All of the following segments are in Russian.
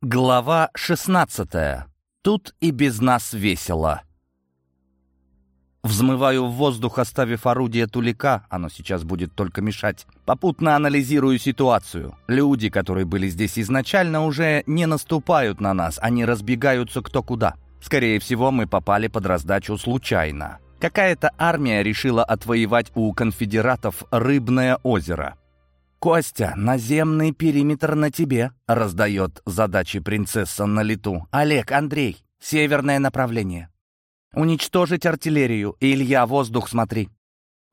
Глава 16. Тут и без нас весело. Взмываю в воздух, оставив орудие тулика, оно сейчас будет только мешать. Попутно анализирую ситуацию. Люди, которые были здесь изначально, уже не наступают на нас, они разбегаются кто куда. Скорее всего, мы попали под раздачу случайно. Какая-то армия решила отвоевать у конфедератов Рыбное озеро. «Костя, наземный периметр на тебе», — раздает задачи принцесса на лету. «Олег, Андрей, северное направление. Уничтожить артиллерию. Илья, воздух смотри».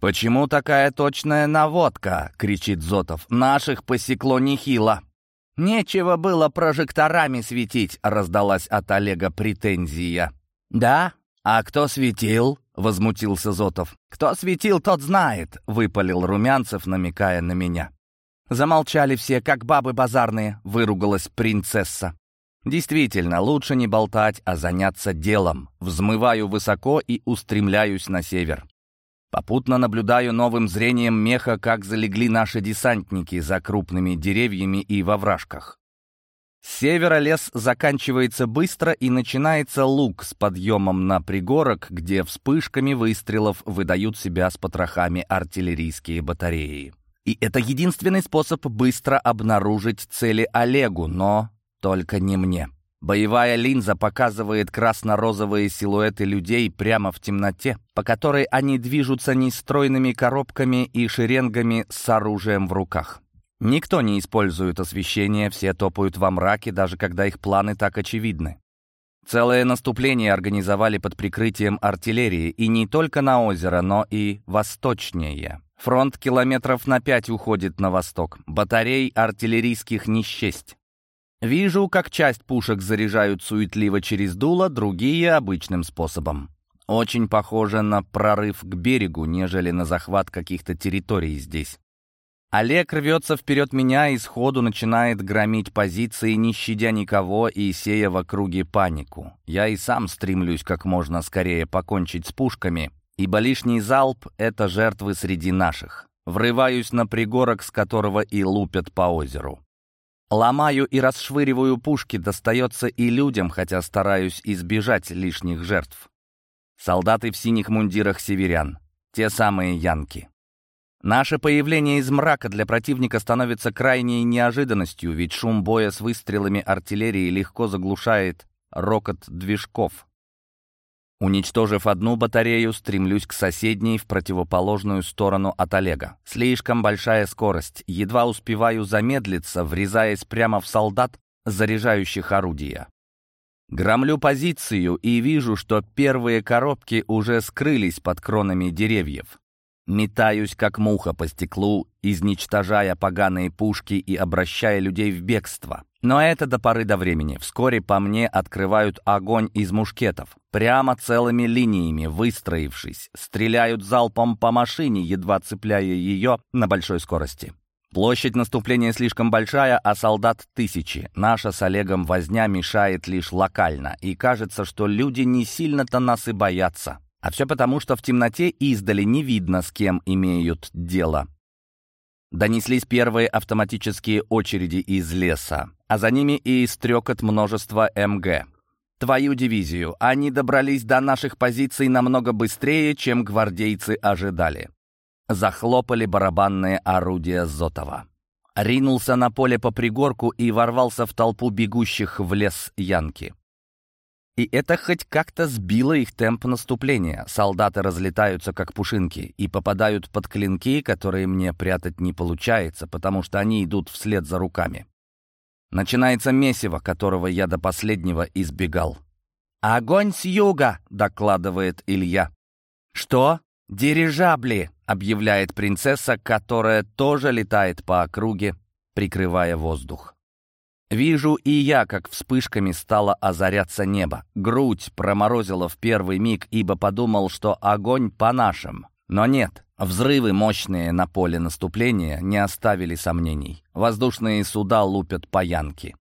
«Почему такая точная наводка?» — кричит Зотов. «Наших посекло нехило». «Нечего было прожекторами светить», — раздалась от Олега претензия. «Да? А кто светил?» — возмутился Зотов. «Кто светил, тот знает», — выпалил Румянцев, намекая на меня. Замолчали все, как бабы базарные, выругалась принцесса. Действительно, лучше не болтать, а заняться делом. Взмываю высоко и устремляюсь на север. Попутно наблюдаю новым зрением меха, как залегли наши десантники за крупными деревьями и во вражках. С севера лес заканчивается быстро и начинается луг с подъемом на пригорок, где вспышками выстрелов выдают себя с потрохами артиллерийские батареи. И это единственный способ быстро обнаружить цели Олегу, но только не мне. Боевая линза показывает красно-розовые силуэты людей прямо в темноте, по которой они движутся нестройными коробками и шеренгами с оружием в руках. Никто не использует освещение, все топают во мраке, даже когда их планы так очевидны. Целое наступление организовали под прикрытием артиллерии, и не только на озеро, но и восточнее. Фронт километров на пять уходит на восток. Батарей артиллерийских не счесть. Вижу, как часть пушек заряжают суетливо через дуло, другие — обычным способом. Очень похоже на прорыв к берегу, нежели на захват каких-то территорий здесь. Олег рвется вперед меня и сходу начинает громить позиции, не щадя никого и сея в округе панику. Я и сам стремлюсь как можно скорее покончить с пушками, ибо лишний залп — это жертвы среди наших. Врываюсь на пригорок, с которого и лупят по озеру. Ломаю и расшвыриваю пушки, достается и людям, хотя стараюсь избежать лишних жертв. Солдаты в синих мундирах северян, те самые янки. Наше появление из мрака для противника становится крайней неожиданностью, ведь шум боя с выстрелами артиллерии легко заглушает рокот движков. Уничтожив одну батарею, стремлюсь к соседней в противоположную сторону от Олега. Слишком большая скорость. Едва успеваю замедлиться, врезаясь прямо в солдат, заряжающих орудия. Громлю позицию и вижу, что первые коробки уже скрылись под кронами деревьев. Метаюсь, как муха по стеклу, изничтожая поганые пушки и обращая людей в бегство. Но это до поры до времени. Вскоре по мне открывают огонь из мушкетов. Прямо целыми линиями, выстроившись, стреляют залпом по машине, едва цепляя ее на большой скорости. Площадь наступления слишком большая, а солдат тысячи. Наша с Олегом возня мешает лишь локально, и кажется, что люди не сильно-то нас и боятся. А все потому, что в темноте издали не видно, с кем имеют дело. Донеслись первые автоматические очереди из леса, а за ними и стрекот множества МГ. Твою дивизию, они добрались до наших позиций намного быстрее, чем гвардейцы ожидали. Захлопали барабанные орудия Зотова. Ринулся на поле по пригорку и ворвался в толпу бегущих в лес Янки. И это хоть как-то сбило их темп наступления. Солдаты разлетаются, как пушинки, и попадают под клинки, которые мне прятать не получается, потому что они идут вслед за руками. Начинается месиво, которого я до последнего избегал. «Огонь с юга!» — докладывает Илья. «Что? Дирижабли!» — объявляет принцесса, которая тоже летает по округе, прикрывая воздух. Вижу и я, как вспышками стало озаряться небо. Грудь проморозила в первый миг, ибо подумал, что огонь по нашим. Но нет, взрывы мощные на поле наступления не оставили сомнений. Воздушные суда лупят по янке.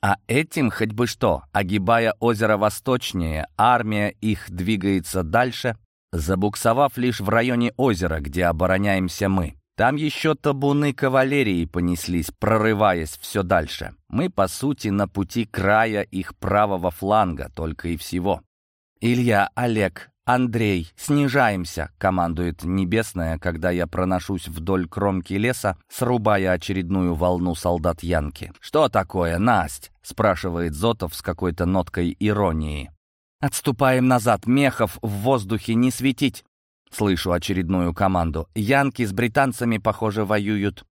А этим хоть бы что, огибая озеро восточнее, армия их двигается дальше, забуксовав лишь в районе озера, где обороняемся мы. Там еще табуны кавалерии понеслись, прорываясь все дальше. Мы, по сути, на пути края их правого фланга, только и всего. «Илья, Олег, Андрей, снижаемся!» — командует Небесная, когда я проношусь вдоль кромки леса, срубая очередную волну солдат Янки. «Что такое, Насть?» — спрашивает Зотов с какой-то ноткой иронии. «Отступаем назад, мехов в воздухе не светить!» Слышу очередную команду. Янки с британцами, похоже, воюют.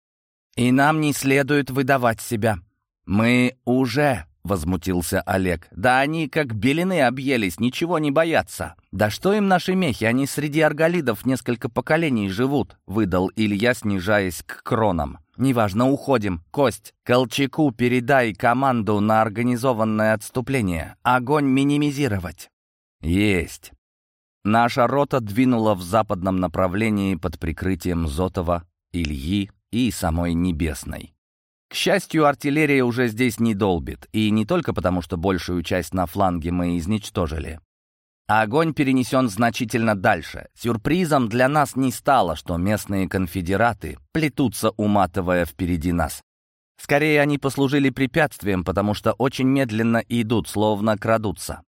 И нам не следует выдавать себя. Мы уже возмутился Олег. «Да они как белины объелись, ничего не боятся». «Да что им наши мехи, они среди арголидов несколько поколений живут», — выдал Илья, снижаясь к кронам. «Неважно, уходим. Кость, Колчаку передай команду на организованное отступление. Огонь минимизировать». «Есть». Наша рота двинула в западном направлении под прикрытием Зотова, Ильи и самой Небесной. К счастью, артиллерия уже здесь не долбит, и не только потому, что большую часть на фланге мы изничтожили. А огонь перенесен значительно дальше. Сюрпризом для нас не стало, что местные конфедераты плетутся, уматывая впереди нас. Скорее, они послужили препятствием, потому что очень медленно идут, словно крадутся.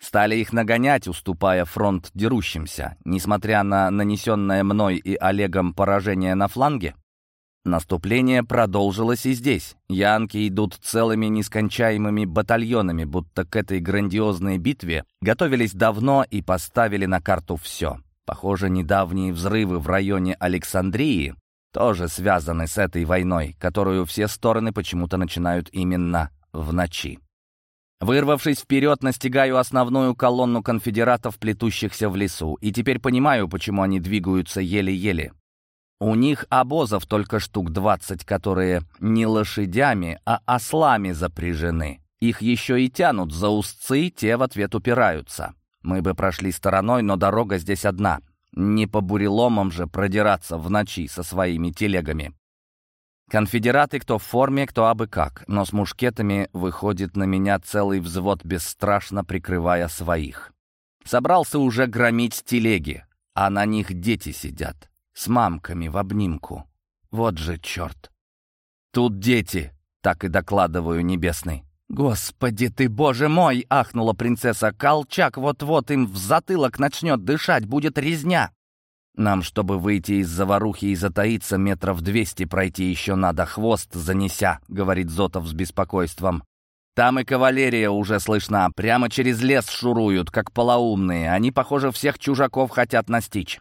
Стали их нагонять, уступая фронт дерущимся. Несмотря на нанесенное мной и Олегом поражение на фланге, Наступление продолжилось и здесь. Янки идут целыми нескончаемыми батальонами, будто к этой грандиозной битве готовились давно и поставили на карту все. Похоже, недавние взрывы в районе Александрии тоже связаны с этой войной, которую все стороны почему-то начинают именно в ночи. Вырвавшись вперед, настигаю основную колонну конфедератов, плетущихся в лесу, и теперь понимаю, почему они двигаются еле-еле. У них обозов только штук двадцать, которые не лошадями, а ослами запряжены. Их еще и тянут за узцы, те в ответ упираются. Мы бы прошли стороной, но дорога здесь одна. Не по буреломам же продираться в ночи со своими телегами. Конфедераты кто в форме, кто абы как, но с мушкетами выходит на меня целый взвод, бесстрашно прикрывая своих. Собрался уже громить телеги, а на них дети сидят с мамками в обнимку. Вот же черт. Тут дети, так и докладываю небесный. «Господи ты, боже мой!» — ахнула принцесса. «Колчак вот-вот им в затылок начнет дышать, будет резня!» «Нам, чтобы выйти из заварухи и затаиться, метров двести пройти еще надо, хвост занеся», — говорит Зотов с беспокойством. «Там и кавалерия уже слышна, прямо через лес шуруют, как полоумные. Они, похоже, всех чужаков хотят настичь».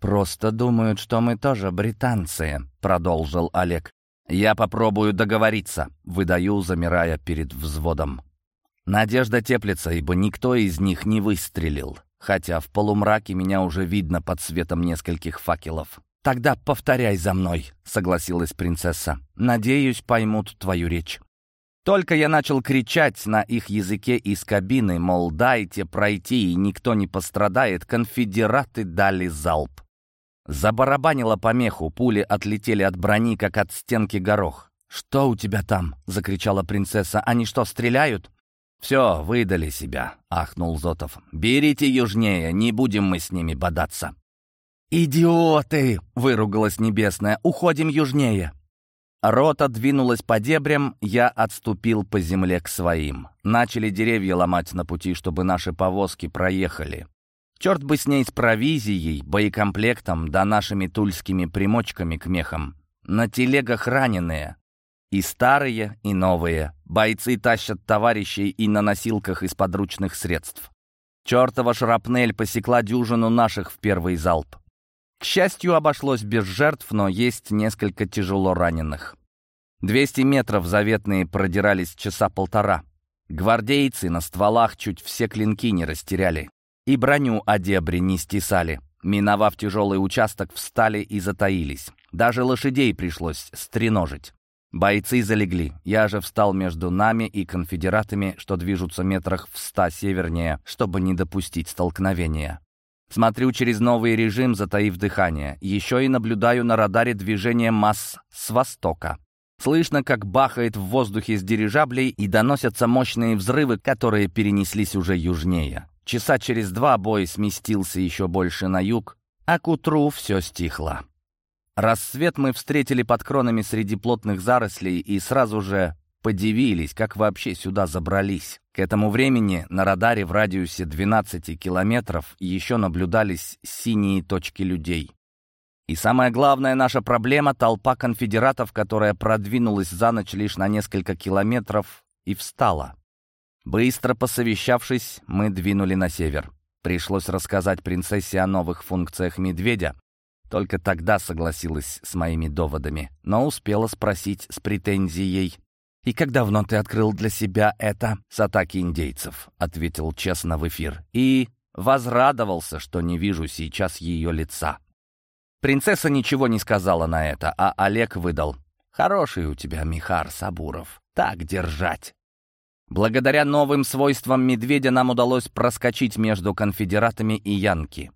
«Просто думают, что мы тоже британцы», — продолжил Олег. «Я попробую договориться», — выдаю, замирая перед взводом. Надежда теплится, ибо никто из них не выстрелил, хотя в полумраке меня уже видно под светом нескольких факелов. «Тогда повторяй за мной», — согласилась принцесса. «Надеюсь, поймут твою речь». Только я начал кричать на их языке из кабины, мол, дайте пройти, и никто не пострадает, конфедераты дали залп. Забарабанило помеху, пули отлетели от брони, как от стенки горох. «Что у тебя там?» — закричала принцесса. «Они что, стреляют?» «Все, выдали себя», — ахнул Зотов. «Берите южнее, не будем мы с ними бодаться». «Идиоты!» — выругалась Небесная. «Уходим южнее!» Рота двинулась по дебрям, я отступил по земле к своим. Начали деревья ломать на пути, чтобы наши повозки проехали. Черт бы с ней с провизией, боекомплектом да нашими тульскими примочками к мехам. На телегах раненые. И старые, и новые. Бойцы тащат товарищей и на носилках из подручных средств. Чертова шрапнель посекла дюжину наших в первый залп. К счастью, обошлось без жертв, но есть несколько тяжело раненых. 200 метров заветные продирались часа полтора. Гвардейцы на стволах чуть все клинки не растеряли. И броню о дебри не стесали. Миновав тяжелый участок, встали и затаились. Даже лошадей пришлось стреножить. Бойцы залегли. Я же встал между нами и конфедератами, что движутся метрах в ста севернее, чтобы не допустить столкновения. Смотрю через новый режим, затаив дыхание. Еще и наблюдаю на радаре движение масс с востока. Слышно, как бахает в воздухе с дирижаблей и доносятся мощные взрывы, которые перенеслись уже южнее. Часа через два бой сместился еще больше на юг, а к утру все стихло. Рассвет мы встретили под кронами среди плотных зарослей и сразу же подивились, как вообще сюда забрались. К этому времени на радаре в радиусе 12 километров еще наблюдались синие точки людей. И самая главная наша проблема — толпа конфедератов, которая продвинулась за ночь лишь на несколько километров и встала. Быстро посовещавшись, мы двинули на север. Пришлось рассказать принцессе о новых функциях медведя. Только тогда согласилась с моими доводами, но успела спросить с претензией. «И как давно ты открыл для себя это с атаки индейцев?» — ответил честно в эфир. И возрадовался, что не вижу сейчас ее лица. Принцесса ничего не сказала на это, а Олег выдал. «Хороший у тебя, Михар Сабуров. Так держать». Благодаря новым свойствам медведя нам удалось проскочить между конфедератами и янки.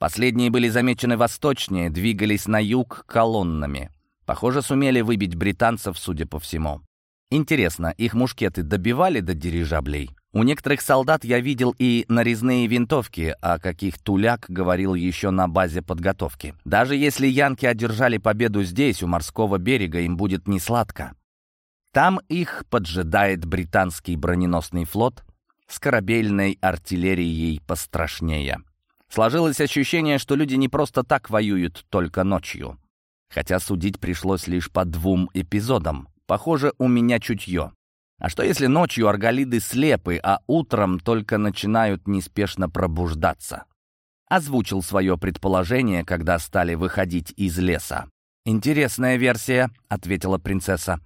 Последние были замечены восточнее, двигались на юг колоннами. Похоже, сумели выбить британцев, судя по всему. Интересно, их мушкеты добивали до дирижаблей? У некоторых солдат я видел и нарезные винтовки, о каких Туляк говорил еще на базе подготовки. Даже если янки одержали победу здесь, у морского берега, им будет несладко. Там их поджидает британский броненосный флот с корабельной артиллерией пострашнее. Сложилось ощущение, что люди не просто так воюют только ночью. Хотя судить пришлось лишь по двум эпизодам. Похоже, у меня чутье. А что если ночью арголиды слепы, а утром только начинают неспешно пробуждаться? Озвучил свое предположение, когда стали выходить из леса. «Интересная версия», — ответила принцесса.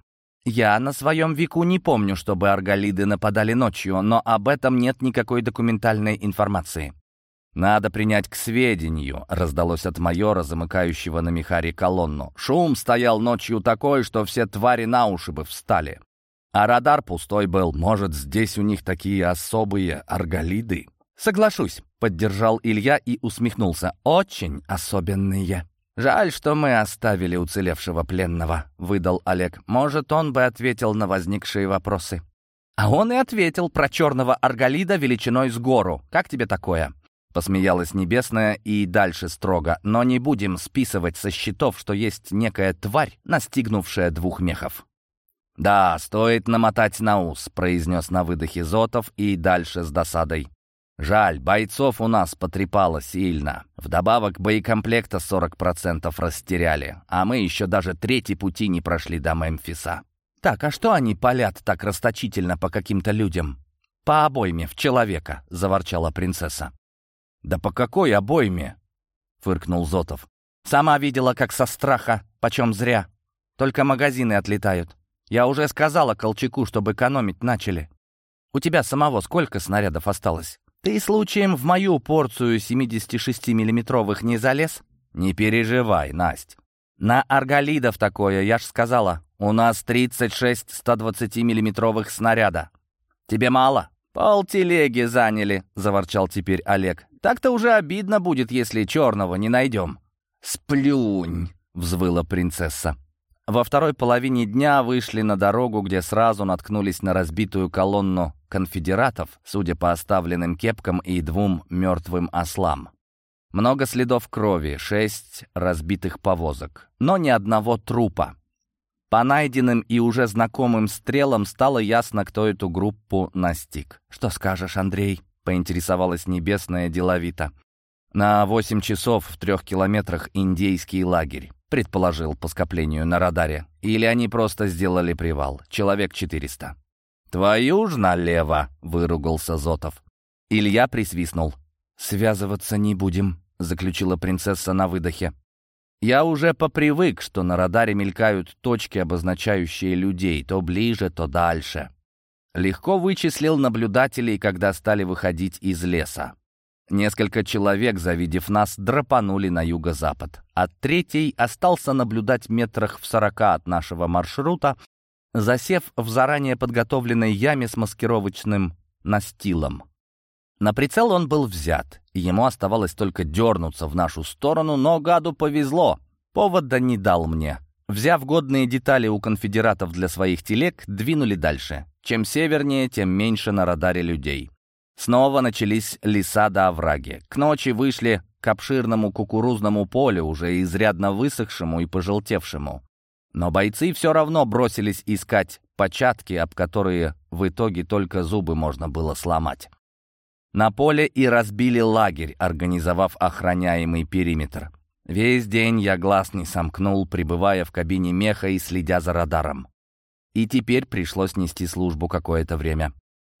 Я на своем веку не помню, чтобы арголиды нападали ночью, но об этом нет никакой документальной информации. «Надо принять к сведению», — раздалось от майора, замыкающего на Михаре колонну. «Шум стоял ночью такой, что все твари на уши бы встали. А радар пустой был. Может, здесь у них такие особые арголиды?» «Соглашусь», — поддержал Илья и усмехнулся. «Очень особенные». «Жаль, что мы оставили уцелевшего пленного», — выдал Олег. «Может, он бы ответил на возникшие вопросы». «А он и ответил про черного арголида величиной с гору. Как тебе такое?» Посмеялась Небесная и дальше строго. «Но не будем списывать со счетов, что есть некая тварь, настигнувшая двух мехов». «Да, стоит намотать на ус», — произнес на выдохе Зотов и дальше с досадой. Жаль, бойцов у нас потрепало сильно. Вдобавок боекомплекта 40% растеряли, а мы еще даже третий пути не прошли до Мемфиса. Так, а что они палят так расточительно по каким-то людям? По обойме, в человека, заворчала принцесса. Да по какой обойме? Фыркнул Зотов. Сама видела, как со страха, почем зря. Только магазины отлетают. Я уже сказала Колчаку, чтобы экономить начали. У тебя самого сколько снарядов осталось? Ты случаем в мою порцию 76-миллиметровых не залез? Не переживай, Насть. На арголидов такое, я ж сказала. У нас 36 120-миллиметровых снаряда. Тебе мало? Полтелеги заняли, заворчал теперь Олег. Так-то уже обидно будет, если черного не найдем. Сплюнь, взвыла принцесса. Во второй половине дня вышли на дорогу, где сразу наткнулись на разбитую колонну конфедератов, судя по оставленным кепкам и двум мертвым ослам. Много следов крови, шесть разбитых повозок, но ни одного трупа. По найденным и уже знакомым стрелам стало ясно, кто эту группу настиг. «Что скажешь, Андрей?» — поинтересовалась Небесная деловито. «На восемь часов в трех километрах индейский лагерь предположил по скоплению на радаре. Или они просто сделали привал. Человек 400. «Твою ж налево!» — выругался Зотов. Илья присвистнул. «Связываться не будем», — заключила принцесса на выдохе. «Я уже попривык, что на радаре мелькают точки, обозначающие людей, то ближе, то дальше». Легко вычислил наблюдателей, когда стали выходить из леса. Несколько человек, завидев нас, драпанули на юго-запад. А третий остался наблюдать метрах в сорока от нашего маршрута, засев в заранее подготовленной яме с маскировочным настилом. На прицел он был взят, и ему оставалось только дернуться в нашу сторону, но гаду повезло. Повода не дал мне. Взяв годные детали у конфедератов для своих телег, двинули дальше. Чем севернее, тем меньше на радаре людей. Снова начались леса до овраги. К ночи вышли к обширному кукурузному полю, уже изрядно высохшему и пожелтевшему. Но бойцы все равно бросились искать початки, об которые в итоге только зубы можно было сломать. На поле и разбили лагерь, организовав охраняемый периметр. Весь день я глаз не сомкнул, пребывая в кабине меха и следя за радаром. И теперь пришлось нести службу какое-то время.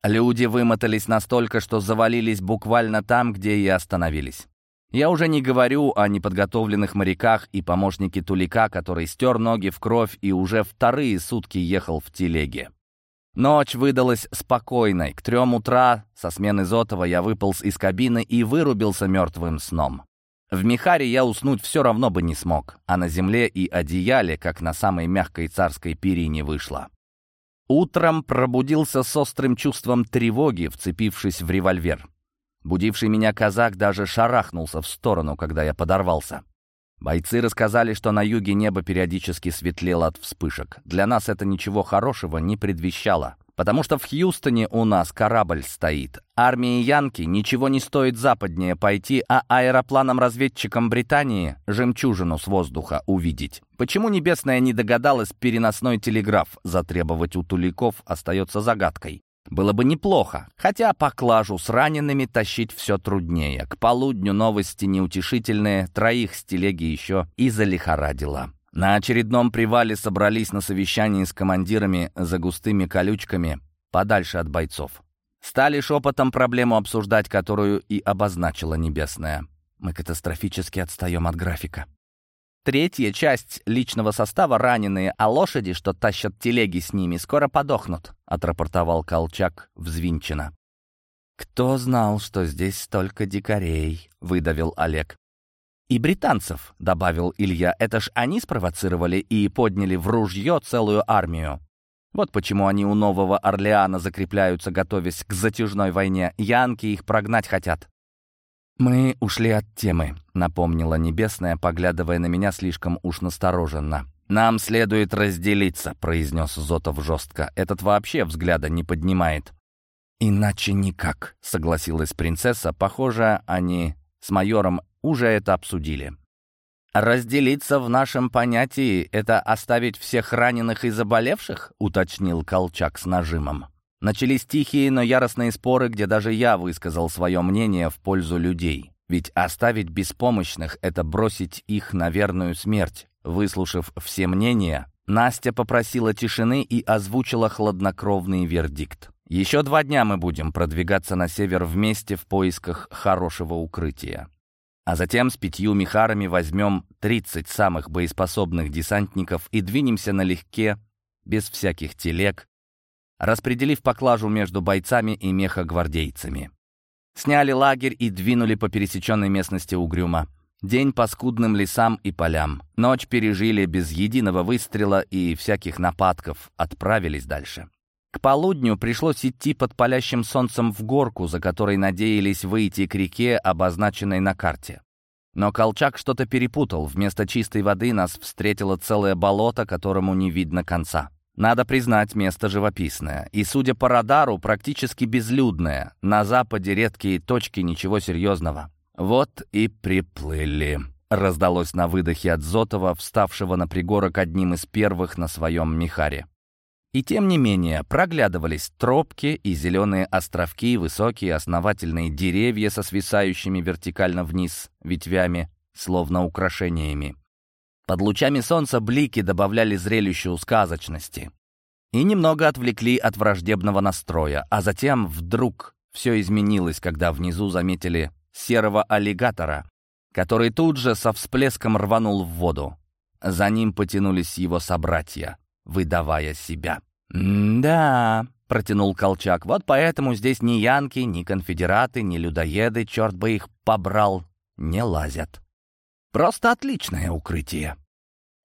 Люди вымотались настолько, что завалились буквально там, где и остановились. Я уже не говорю о неподготовленных моряках и помощнике Тулика, который стер ноги в кровь и уже вторые сутки ехал в телеге. Ночь выдалась спокойной. К трем утра со смены Зотова я выполз из кабины и вырубился мертвым сном. В Михаре я уснуть все равно бы не смог, а на земле и одеяле, как на самой мягкой царской перине вышло. Утром пробудился с острым чувством тревоги, вцепившись в револьвер. Будивший меня казак даже шарахнулся в сторону, когда я подорвался. Бойцы рассказали, что на юге небо периодически светлело от вспышек. Для нас это ничего хорошего не предвещало. Потому что в Хьюстоне у нас корабль стоит. Армии Янки ничего не стоит западнее пойти, а аэропланам-разведчикам Британии жемчужину с воздуха увидеть. Почему Небесная не догадалась переносной телеграф затребовать у туликов, остается загадкой. Было бы неплохо, хотя поклажу с ранеными тащить все труднее. К полудню новости неутешительные, троих с телеги еще и залихорадило. На очередном привале собрались на совещании с командирами за густыми колючками, подальше от бойцов. Стали шепотом проблему обсуждать, которую и обозначила Небесная. Мы катастрофически отстаем от графика. Третья часть личного состава раненые, а лошади, что тащат телеги с ними, скоро подохнут», — отрапортовал Колчак взвинченно. «Кто знал, что здесь столько дикарей?» — выдавил Олег. «И британцев», — добавил Илья, — «это ж они спровоцировали и подняли в ружье целую армию. Вот почему они у Нового Орлеана закрепляются, готовясь к затяжной войне. Янки их прогнать хотят». «Мы ушли от темы», — напомнила Небесная, поглядывая на меня слишком уж настороженно. «Нам следует разделиться», — произнес Зотов жестко. «Этот вообще взгляда не поднимает». «Иначе никак», — согласилась принцесса. «Похоже, они с майором уже это обсудили». «Разделиться в нашем понятии — это оставить всех раненых и заболевших?» — уточнил Колчак с нажимом. Начались тихие, но яростные споры, где даже я высказал свое мнение в пользу людей. Ведь оставить беспомощных — это бросить их на верную смерть. Выслушав все мнения, Настя попросила тишины и озвучила хладнокровный вердикт. «Еще два дня мы будем продвигаться на север вместе в поисках хорошего укрытия. А затем с пятью михарами возьмем 30 самых боеспособных десантников и двинемся налегке, без всяких телег, распределив поклажу между бойцами и мехогвардейцами. Сняли лагерь и двинули по пересеченной местности Угрюма. День по скудным лесам и полям. Ночь пережили без единого выстрела и всяких нападков. Отправились дальше. К полудню пришлось идти под палящим солнцем в горку, за которой надеялись выйти к реке, обозначенной на карте. Но Колчак что-то перепутал. Вместо чистой воды нас встретило целое болото, которому не видно конца. Надо признать, место живописное. И, судя по радару, практически безлюдное. На западе редкие точки, ничего серьезного. Вот и приплыли. Раздалось на выдохе от Зотова, вставшего на пригорок одним из первых на своем Михаре. И тем не менее, проглядывались тропки и зеленые островки, высокие основательные деревья со свисающими вертикально вниз ветвями, словно украшениями. Под лучами солнца блики добавляли зрелищу сказочности и немного отвлекли от враждебного настроя, а затем вдруг все изменилось, когда внизу заметили серого аллигатора, который тут же со всплеском рванул в воду. За ним потянулись его собратья, выдавая себя. «Да», — протянул Колчак, — «вот поэтому здесь ни янки, ни конфедераты, ни людоеды, черт бы их побрал, не лазят». Просто отличное укрытие.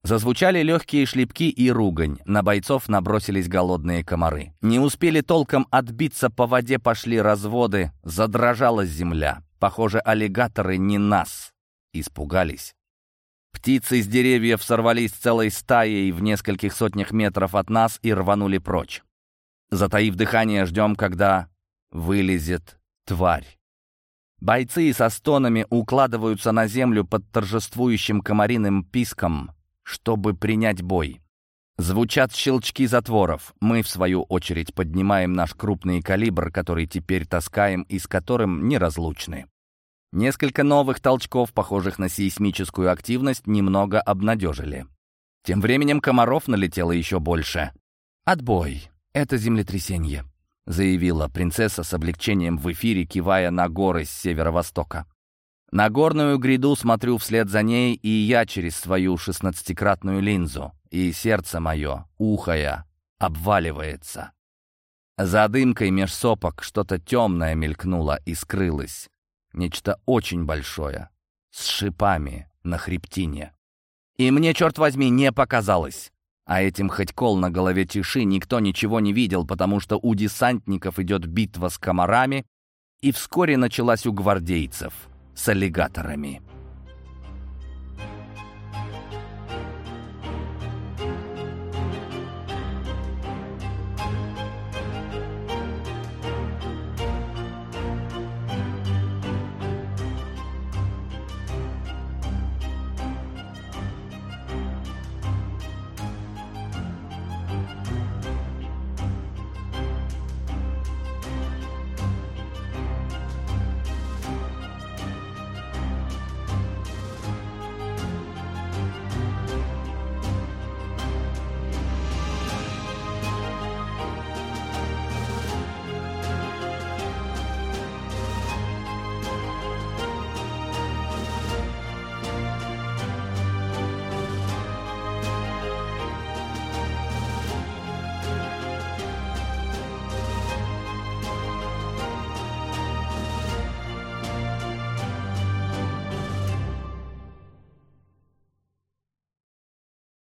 Зазвучали легкие шлепки и ругань. На бойцов набросились голодные комары. Не успели толком отбиться, по воде пошли разводы, задрожала земля. Похоже, аллигаторы не нас испугались. Птицы с деревьев сорвались целой стаей в нескольких сотнях метров от нас и рванули прочь. Затаив дыхание, ждем, когда вылезет тварь. Бойцы со стонами укладываются на землю под торжествующим комариным писком, чтобы принять бой. Звучат щелчки затворов. Мы, в свою очередь, поднимаем наш крупный калибр, который теперь таскаем и с которым неразлучны. Несколько новых толчков, похожих на сейсмическую активность, немного обнадежили. Тем временем комаров налетело еще больше. «Отбой. Это землетрясение», — заявила принцесса с облегчением в эфире, кивая на горы с северо-востока. На горную гряду смотрю вслед за ней и я через свою шестнадцатикратную линзу, и сердце мое, ухая, обваливается. За дымкой меж сопок что-то темное мелькнуло и скрылось. Нечто очень большое, с шипами на хребтине. И мне, черт возьми, не показалось. А этим хоть кол на голове тиши никто ничего не видел, потому что у десантников идет битва с комарами, и вскоре началась у гвардейцев — с аллигаторами.